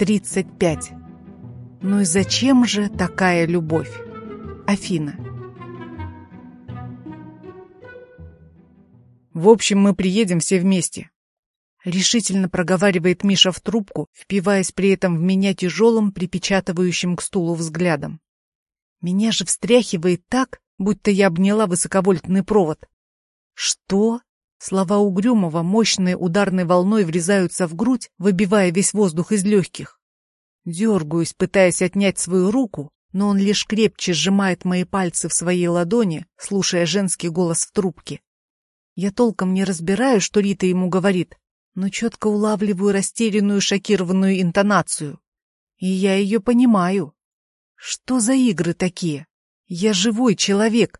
35. Ну и зачем же такая любовь? Афина. В общем, мы приедем все вместе. Решительно проговаривает Миша в трубку, впиваясь при этом в меня тяжелым, припечатывающим к стулу взглядом. Меня же встряхивает так, будто я обняла высоковольтный провод. Что? Слова Угрюмова мощной ударной волной врезаются в грудь, выбивая весь воздух из легких. Дергаюсь, пытаясь отнять свою руку, но он лишь крепче сжимает мои пальцы в своей ладони, слушая женский голос в трубке. Я толком не разбираю, что Рита ему говорит, но четко улавливаю растерянную, шокированную интонацию. И я ее понимаю. Что за игры такие? Я живой человек,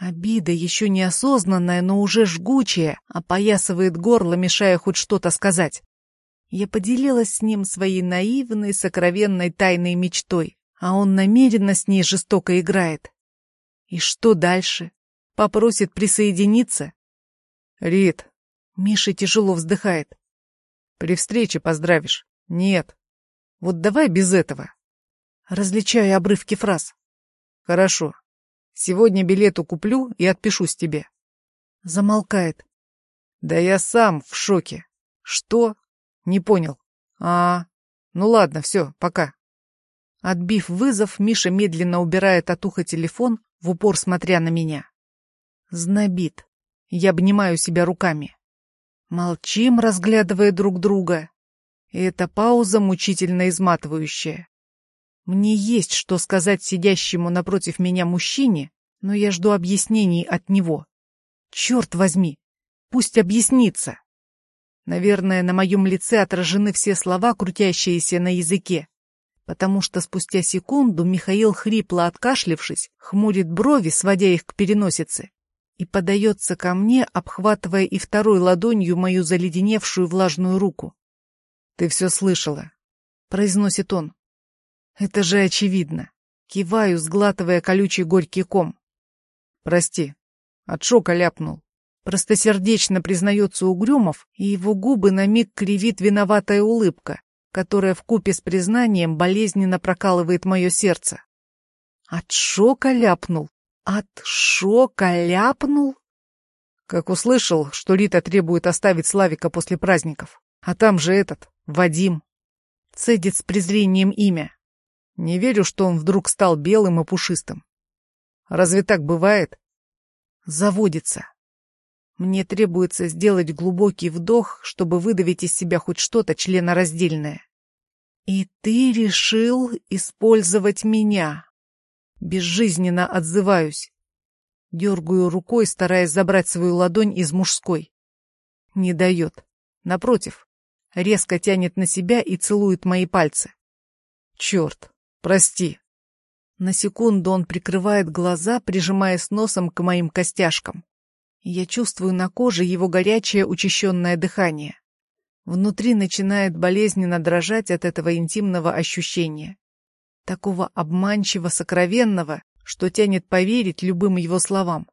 Обида, еще неосознанная, но уже жгучая, опоясывает горло, мешая хоть что-то сказать. Я поделилась с ним своей наивной, сокровенной тайной мечтой, а он намеренно с ней жестоко играет. И что дальше? Попросит присоединиться? Рит. Миша тяжело вздыхает. При встрече поздравишь. Нет. Вот давай без этого. Различаю обрывки фраз. Хорошо. Сегодня билету куплю и отпишусь тебе. Замолкает. Да я сам в шоке. Что? Не понял. А, ну ладно, все, пока. Отбив вызов, Миша медленно убирает от уха телефон, в упор смотря на меня. Знобит. Я обнимаю себя руками. Молчим, разглядывая друг друга. И эта пауза мучительно изматывающая. Мне есть что сказать сидящему напротив меня мужчине, но я жду объяснений от него. Черт возьми, пусть объяснится. Наверное, на моем лице отражены все слова, крутящиеся на языке, потому что спустя секунду Михаил, хрипло откашлившись, хмурит брови, сводя их к переносице, и подается ко мне, обхватывая и второй ладонью мою заледеневшую влажную руку. «Ты все слышала», — произносит он. Это же очевидно. Киваю, сглатывая колючий горький ком. Прости, от шока ляпнул. Простосердечно признается Угрюмов, и его губы на миг кривит виноватая улыбка, которая в купе с признанием болезненно прокалывает мое сердце. От шока ляпнул? От шока ляпнул? Как услышал, что Рита требует оставить Славика после праздников. А там же этот, Вадим. Цедит с презрением имя. Не верю, что он вдруг стал белым и пушистым. Разве так бывает? Заводится. Мне требуется сделать глубокий вдох, чтобы выдавить из себя хоть что-то членораздельное. И ты решил использовать меня. Безжизненно отзываюсь. Дергаю рукой, стараясь забрать свою ладонь из мужской. Не дает. Напротив, резко тянет на себя и целует мои пальцы. Черт, Прости. На секунду он прикрывает глаза, прижимаясь носом к моим костяшкам. Я чувствую на коже его горячее учащенное дыхание. Внутри начинает болезненно дрожать от этого интимного ощущения. Такого обманчиво сокровенного, что тянет поверить любым его словам.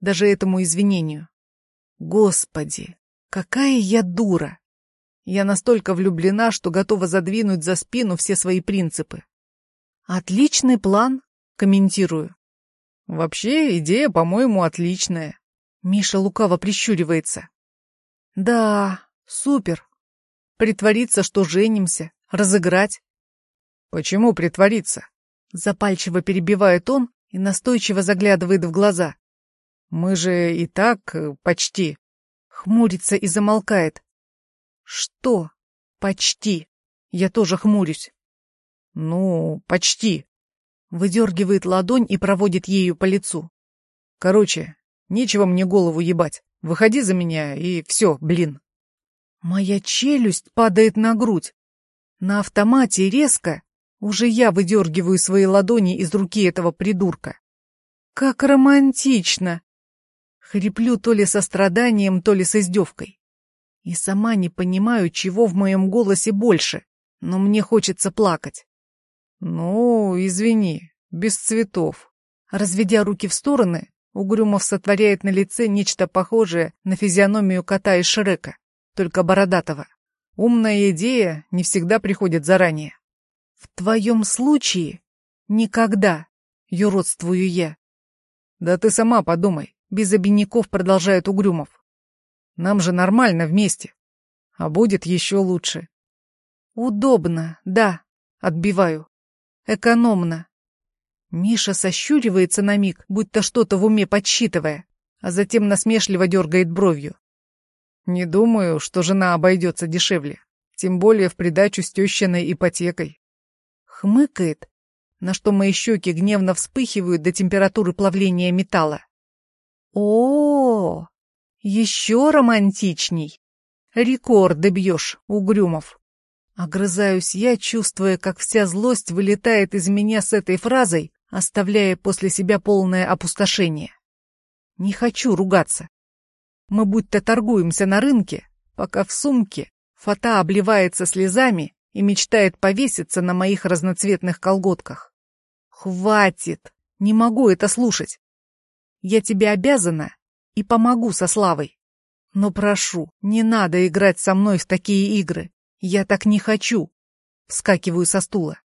Даже этому извинению. Господи, какая я дура! Я настолько влюблена, что готова задвинуть за спину все свои принципы. Отличный план, комментирую. Вообще, идея, по-моему, отличная. Миша лукаво прищуривается. Да, супер. Притвориться, что женимся, разыграть. Почему притвориться? Запальчиво перебивает он и настойчиво заглядывает в глаза. Мы же и так э, почти. Хмурится и замолкает. Что? Почти. Я тоже хмурюсь. Ну, почти. Выдергивает ладонь и проводит ею по лицу. Короче, нечего мне голову ебать. Выходи за меня и все, блин. Моя челюсть падает на грудь. На автомате резко уже я выдергиваю свои ладони из руки этого придурка. Как романтично! Хриплю то ли со страданием, то ли с издевкой. И сама не понимаю, чего в моем голосе больше, но мне хочется плакать. «Ну, извини, без цветов». Разведя руки в стороны, Угрюмов сотворяет на лице нечто похожее на физиономию кота из Шрека, только бородатого. Умная идея не всегда приходит заранее. В твоем случае никогда, юродствую я. Да ты сама подумай, без обиняков продолжает Угрюмов. Нам же нормально вместе. А будет еще лучше. Удобно, да, отбиваю. Экономно. Миша сощуривается на миг, будто что-то в уме подсчитывая, а затем насмешливо дергает бровью. Не думаю, что жена обойдется дешевле, тем более в придачу с тещиной ипотекой. Хмыкает, на что мои щеки гневно вспыхивают до температуры плавления металла. О, -о, -о еще романтичней. Рекорды бьешь, Угрюмов. Огрызаюсь я, чувствуя, как вся злость вылетает из меня с этой фразой, оставляя после себя полное опустошение. Не хочу ругаться. Мы будто торгуемся на рынке, пока в сумке фата обливается слезами и мечтает повеситься на моих разноцветных колготках. Хватит! Не могу это слушать. Я тебе обязана и помогу со Славой. Но прошу, не надо играть со мной в такие игры. Я так не хочу. Вскакиваю со стула.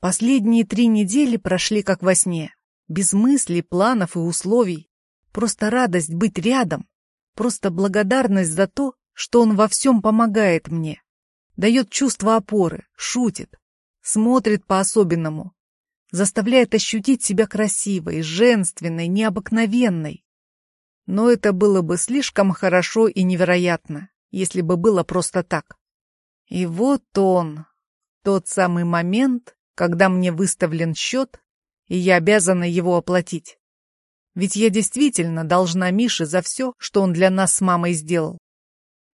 Последние три недели прошли как во сне. Без мыслей, планов и условий. Просто радость быть рядом. Просто благодарность за то, что он во всем помогает мне дает чувство опоры, шутит, смотрит по-особенному, заставляет ощутить себя красивой, женственной, необыкновенной. Но это было бы слишком хорошо и невероятно, если бы было просто так. И вот он, тот самый момент, когда мне выставлен счет, и я обязана его оплатить. Ведь я действительно должна Мише за все, что он для нас с мамой сделал.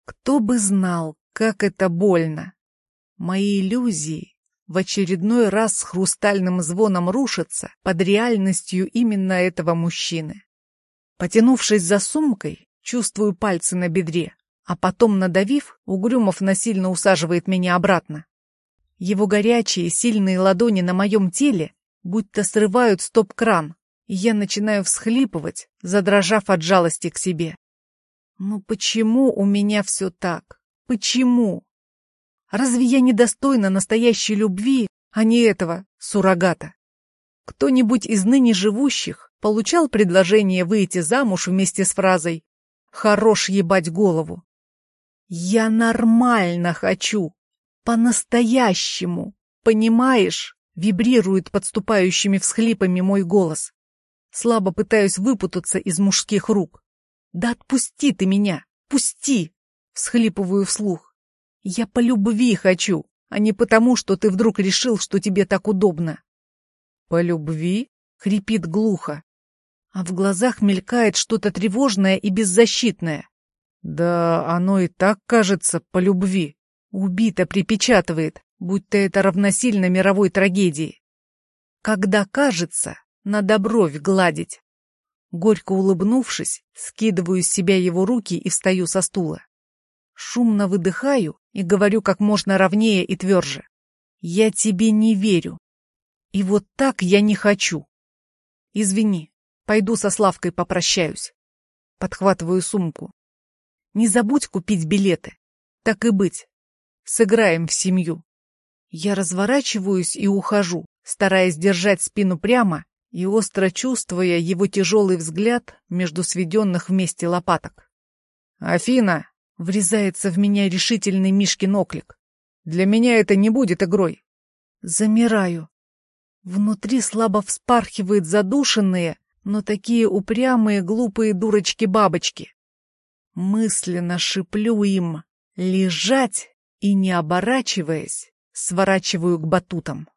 Кто бы знал, как это больно! Мои иллюзии в очередной раз с хрустальным звоном рушатся под реальностью именно этого мужчины. Потянувшись за сумкой, чувствую пальцы на бедре, а потом, надавив, Угрюмов насильно усаживает меня обратно. Его горячие, сильные ладони на моем теле будто срывают стоп-кран, и я начинаю всхлипывать, задрожав от жалости к себе. Ну почему у меня все так? Почему? Разве я недостойна настоящей любви, а не этого суррогата? Кто-нибудь из ныне живущих получал предложение выйти замуж вместе с фразой «хорош ебать голову»? Я нормально хочу, по-настоящему, понимаешь? Вибрирует подступающими всхлипами мой голос. Слабо пытаюсь выпутаться из мужских рук. Да отпусти ты меня, пусти! Схлипываю вслух. Я по любви хочу, а не потому, что ты вдруг решил, что тебе так удобно. По любви? Хрипит глухо. А в глазах мелькает что-то тревожное и беззащитное. Да оно и так кажется по любви. Убито припечатывает, будто это равносильно мировой трагедии. Когда кажется, надо бровь гладить. Горько улыбнувшись, скидываю с себя его руки и встаю со стула. Шумно выдыхаю и говорю как можно ровнее и тверже. Я тебе не верю. И вот так я не хочу. Извини, пойду со Славкой попрощаюсь. Подхватываю сумку. Не забудь купить билеты. Так и быть. Сыграем в семью. Я разворачиваюсь и ухожу, стараясь держать спину прямо и остро чувствуя его тяжелый взгляд между сведенных вместе лопаток. «Афина!» Врезается в меня решительный Мишкин оклик. Для меня это не будет игрой. Замираю. Внутри слабо вспархивают задушенные, но такие упрямые, глупые дурочки-бабочки. Мысленно шиплю им «лежать» и, не оборачиваясь, сворачиваю к батутам.